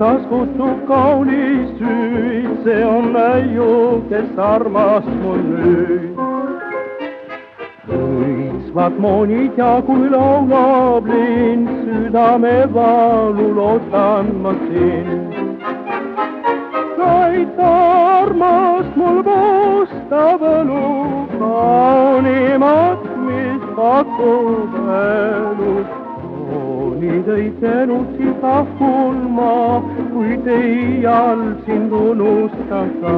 Kus taskutab kaunis süüd, see on näiu, kes armas mul nüüd. hõisvad moonid ja kui laulab lind, südame valul ootan ma sind. said armast mul kosta võlu, kaunimat, mis pakub elu nii tõitsenud siis lahkun ma, kuid ei all sind unustada.